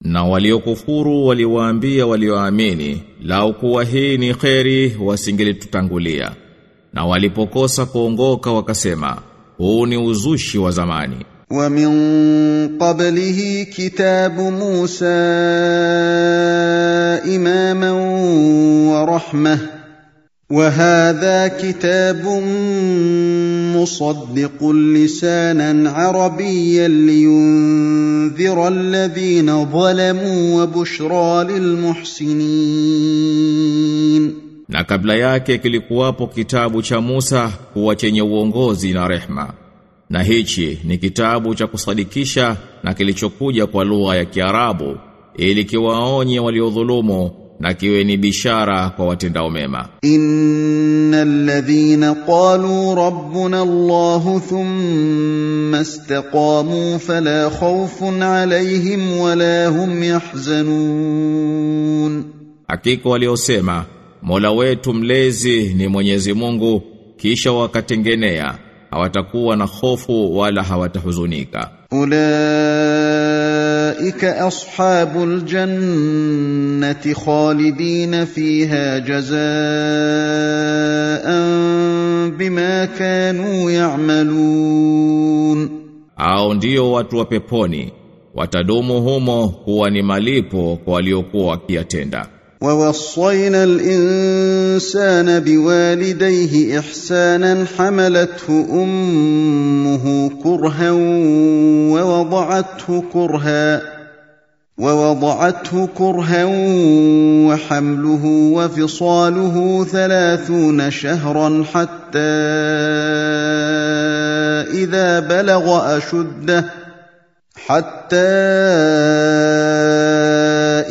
Na waliokufuru waliwaambia walioamini, lau kuwa hii ni kheri wasingelitutangulia. Na walipokosa kuongoka wakasema, huu ni uzushi wa zamani. Wa min qablihi kitabu Musa imama wa rahma, wa hadha kitabu مصدق لسانا عربيا لينذر الذين ظلموا وبشرى للمحسنين Na kabla yake kilikuwapo kitabu cha Musa kuwa chenye uongozi na rehma. Na hichi ni kitabu cha kusadikisha na kilichokuja kwa lugha ya Kiarabu ili kiwaonye waliodhulumu na kiwe ni bishara kwa watendao mema. Innal ladhina qalu rabbuna Allah thumma istaqamu fala khawfun alayhim wala hum yahzanun, hakika waliosema Mola wetu mlezi ni Mwenyezi Mungu, kisha wakatengenea hawatakuwa na hofu wala hawatahuzunika. Ulaa اولئك اصحاب الجنه خالدين فيها جزاء بما كانوا يعملون Hao ndio watu wa peponi watadumu humo kuwa ni malipo kwa waliokuwa wakiyatenda. ووصينا الإنسان بوالديه إحسانا حملته أمه كرها ووضعته كرها ووضعته كرها وحمله وفصاله ثلاثون شهرا حتى إذا بلغ أشده حتى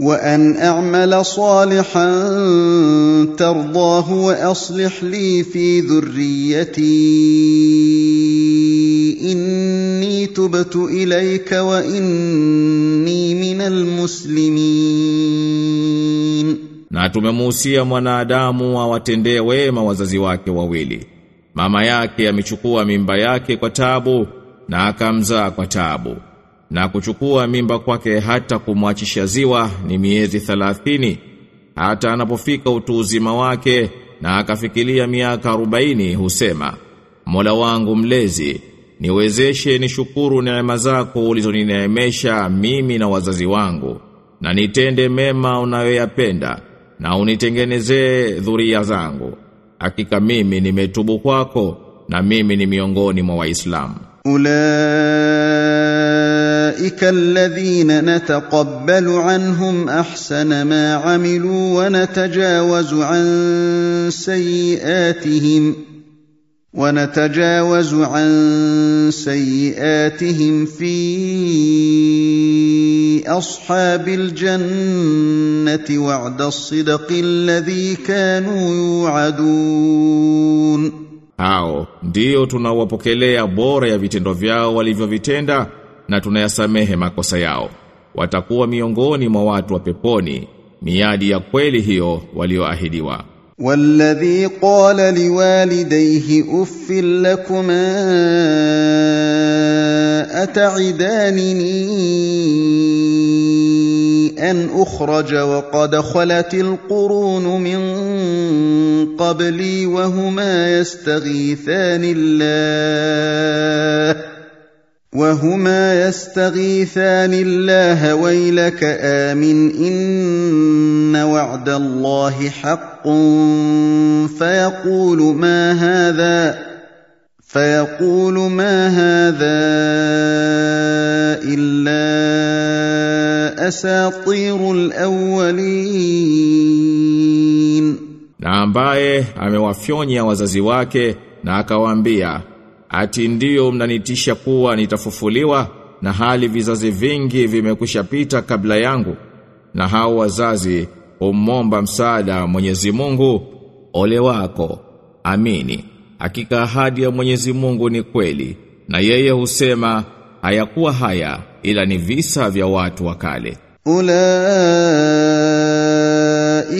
وان اعمل صالحا ترضاه واصلح لي في ذريتي اني تبت اليك واني من المسلمين Na tumemuhusia mwanadamu awatendee wema wazazi wake wawili. Mama yake amechukua mimba yake kwa tabu na akamzaa kwa tabu. na kuchukua mimba kwake hata kumwachisha ziwa ni miezi thalathini. Hata anapofika utu uzima wake na akafikilia miaka arobaini husema Mola wangu mlezi niwezeshe nishukuru neema zako ulizonineemesha mimi na wazazi wangu na nitende mema unayoyapenda na unitengenezee dhuria zangu. Hakika mimi nimetubu kwako na mimi ni miongoni mwa waislamu أولئك الذين نتقبل عنهم أحسن ما عملوا ونتجاوز عن سيئاتهم ونتجاوز عن سيئاتهم في أصحاب الجنة وعد الصدق الذي كانوا يوعدون Hao ndio tunawapokelea bora ya vitendo vyao walivyovitenda na tunayasamehe makosa yao. Watakuwa miongoni mwa watu wa peponi, miadi ya kweli hiyo walioahidiwa. والذي قال لوالديه اف لكما اتعدانني ان اخرج وقد خلت القرون من قبلي وهما يستغيثان الله وهما يستغيثان الله ويلك آمن إن وعد الله حق فيقول ما هذا فيقول ما هذا إلا أساطير الأولين. Na ambaye amewafyonya wazazi wake na akawaambia ati ndiyo mnanitisha kuwa nitafufuliwa na hali vizazi vingi vimekushapita kabla yangu na hao wazazi umomba msaada Mwenyezi Mungu ole wako amini hakika ahadi ya Mwenyezi Mungu ni kweli na yeye husema hayakuwa haya ila ni visa vya watu wa kale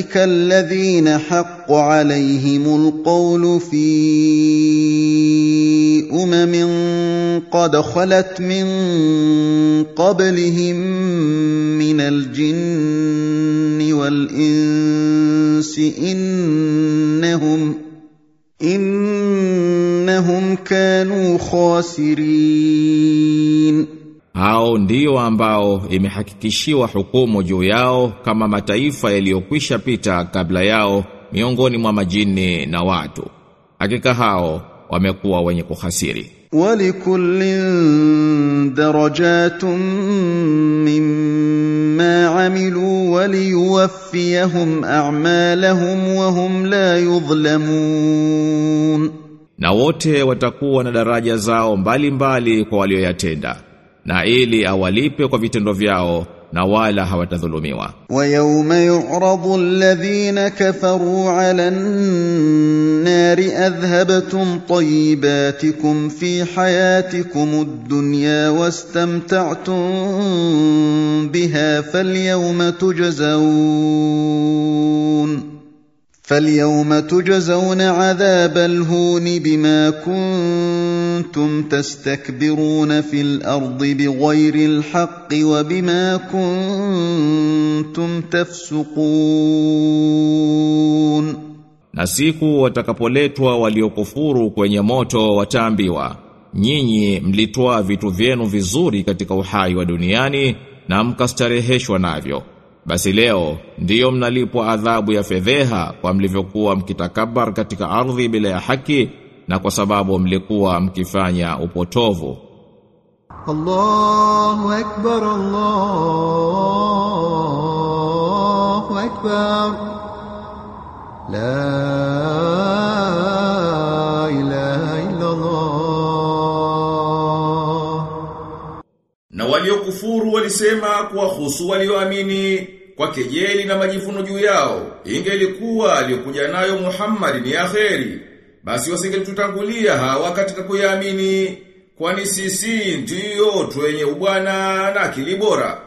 أولئك الذين حق عليهم القول في أمم قد خلت من قبلهم من الجن والإنس إنهم إنهم كانوا خاسرين Hao ndio ambao imehakikishiwa hukumu juu yao kama mataifa yaliyokwisha pita kabla yao miongoni mwa majini na watu. Hakika hao wamekuwa wenye kuhasiri. Walikullin darajatun mimma amilu waliyuwaffiyahum a'malahum wa hum la yudhlamun na wote watakuwa na daraja zao mbalimbali mbali kwa walioyatenda. Na ili awalipe kwa vitendo vyao na wala hawatadhulumiwa. ويوم يعرض الذين كفروا على النار أذهبتم طيباتكم في حياتكم الدنيا واستمتعتم بها فاليوم تجزون فاليوم تجزون عذاب الهون بما كنتم تستكبرون في الارض بغير الحق وبما كنتم تفسقون Na siku watakapoletwa waliokufuru kwenye moto wataambiwa, nyinyi mlitoa vitu vyenu vizuri katika uhai wa duniani na mkastareheshwa navyo. basi leo ndiyo mnalipwa adhabu ya fedheha kwa mlivyokuwa mkitakabar katika ardhi bila ya haki na kwa sababu mlikuwa mkifanya upotovu. Allahu akbar Allahu akbar. La ilaha illa Allah Na waliokufuru walisema kuwahusu walioamini kwa kejeli na majivuno juu yao. Ingelikuwa aliyokuja nayo Muhammad ni akheri. Basi wasingelitutangulia hawa katika kuyaamini kwani sisi ndiyo twenye ubwana na akili bora.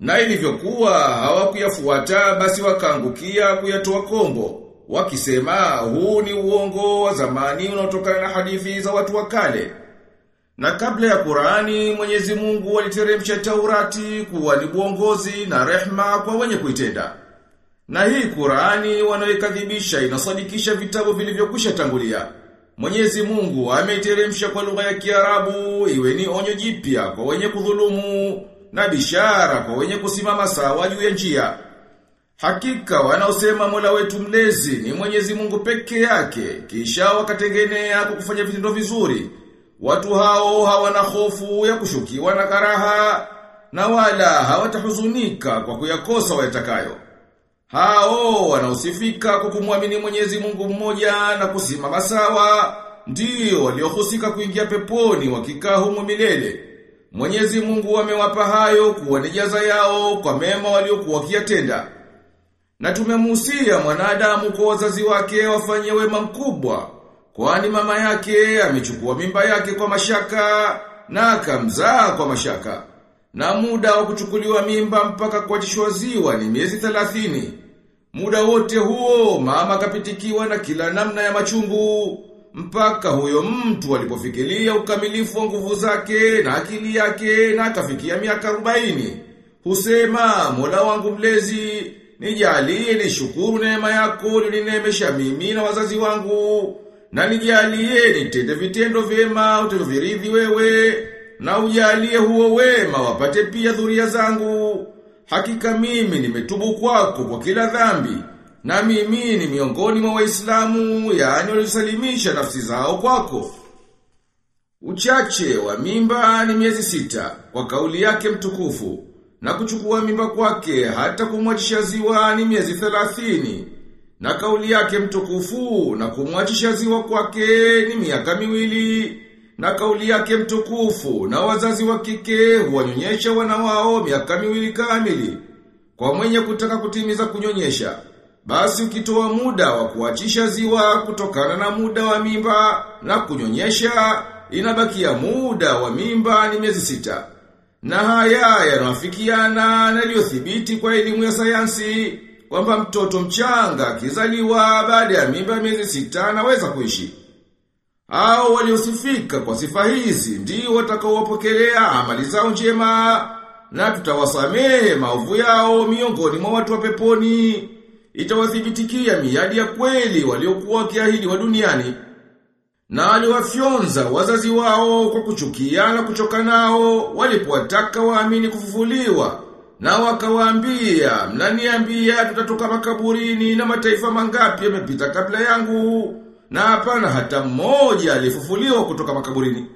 Na ilivyokuwa hawakuyafuata basi wakaangukia kuyatoa kombo. Wakisema huu ni uongo wa zamani unaotokana na hadithi za watu wa kale. Na kabla ya Qurani Mwenyezi Mungu aliteremsha Taurati kuwa ni uongozi na rehma kwa wenye kuitenda. Na hii Qurani wanaoikadhibisha inasadikisha vitabu vilivyokwisha tangulia. Mwenyezi Mungu ameiteremsha kwa lugha ya Kiarabu iwe ni onyo jipya kwa wenye kudhulumu na bishara kwa wenye kusimama sawa juu ya njia. Hakika wanaosema Mola wetu mlezi ni Mwenyezi Mungu peke yake kisha wakatengenea kwa kufanya vitendo vizuri. Watu hao hawana hofu ya kushukiwa na karaha na wala hawatahuzunika kwa kuyakosa wayatakayo. Hao wanaosifika kwa kumwamini Mwenyezi Mungu mmoja na kusimama sawa ndio waliohusika kuingia peponi wakikaa humo milele. Mwenyezi Mungu amewapa hayo kuwa ni jaza yao kwa mema waliokuwa wakiyatenda. Na tumemuhusia mwanadamu kwa wazazi wake wafanye wema mkubwa, kwani mama yake amechukua mimba yake kwa mashaka na akamzaa kwa mashaka. Na muda wa kuchukuliwa mimba mpaka kuachishwa ziwa ni miezi 30. Muda wote huo mama kapitikiwa na kila namna ya machungu mpaka huyo mtu alipofikiria ukamilifu wa nguvu zake na akili yake na akafikia miaka 40. Husema Mola wangu mlezi nijalie nishukuru neema yako ulinineemesha mimi na wazazi wangu na nijalie nitende vitendo vyema utavyoviridhi wewe na ujalie huo wema wapate pia dhuria zangu. Hakika mimi nimetubu kwako kwa kila dhambi, na mimi ni miongoni mwa Waislamu, yaani walisalimisha nafsi zao kwako. Uchache wa mimba ni miezi sita, kwa kauli yake mtukufu, na kuchukua mimba kwake hata kumwachisha ziwa ni miezi thelathini, na kauli yake mtukufu na kumwachisha ziwa kwake ni miaka miwili, na kauli yake mtukufu na wazazi wa kike huwanyonyesha wana wao miaka miwili kamili. Kwa mwenye kutaka kutimiza kunyonyesha, basi ukitoa muda wa kuachisha ziwa kutokana na muda wa mimba na kunyonyesha, inabakia muda wa mimba ni miezi sita. Na haya yanawafikiana na yaliyothibiti kwa elimu ya sayansi kwamba mtoto mchanga akizaliwa baada ya mimba miezi sita anaweza kuishi. Hao waliosifika kwa sifa hizi ndio watakaowapokelea amali zao njema na tutawasamehe maovu yao miongoni mwa watu wa peponi. Itawathibitikia miadi ya kweli waliokuwa wakiahidi wa duniani. Na aliwafyonza wazazi wao kwa kuchukia na kuchoka nao walipowataka waamini kufufuliwa. Na wakawaambia, mnaniambia tutatoka makaburini na mataifa mangapi yamepita kabla yangu na hapana hata mmoja alifufuliwa kutoka makaburini.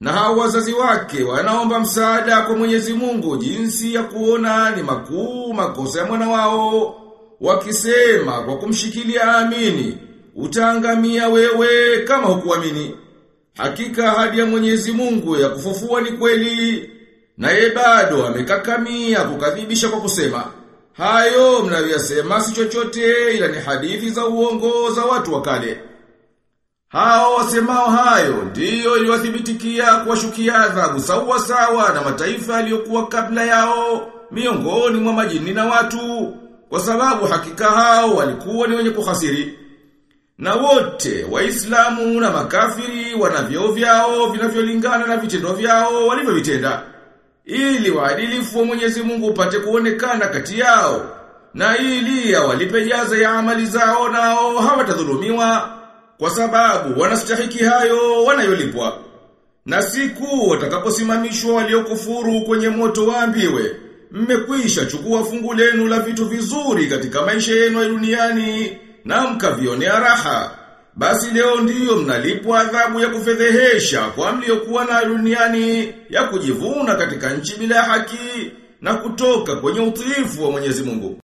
Na hao wazazi wake wanaomba msaada kwa Mwenyezi Mungu jinsi ya kuona ni makuu makosa ya mwana wao wakisema kwa kumshikilia amini utaangamia wewe kama hukuamini. Hakika ahadi ya Mwenyezi Mungu ya kufufua ni kweli na ye bado amekakamia kukadhibisha kwa kusema hayo mnaviyasema si chochote ila ni hadithi za uongo za watu wa kale. Hao wasemao hayo ndiyo iliwathibitikia kuwashukia adhabu sawa sawa na mataifa yaliyokuwa kabla yao miongoni mwa majini na watu kwa sababu hakika hao walikuwa ni wenye kuhasiri. Na wote waislamu na makafiri wana vyeo vyao vinavyolingana na vitendo vyao walivyovitenda ili waadilifu wa Mwenyezi Mungu upate kuonekana kati yao na ili awalipe jaza ya amali zao nao hawatadhulumiwa kwa sababu wanastahiki hayo wanayolipwa. Na siku watakaposimamishwa waliokufuru kwenye moto waambiwe, mmekwisha chukua fungu lenu la vitu vizuri katika maisha yenu ya duniani na mkavionea raha. Basi leo ndiyo mnalipwa adhabu ya kufedhehesha kwa mliokuwa na duniani ya kujivuna katika nchi bila haki na kutoka kwenye utiifu wa Mwenyezi Mungu.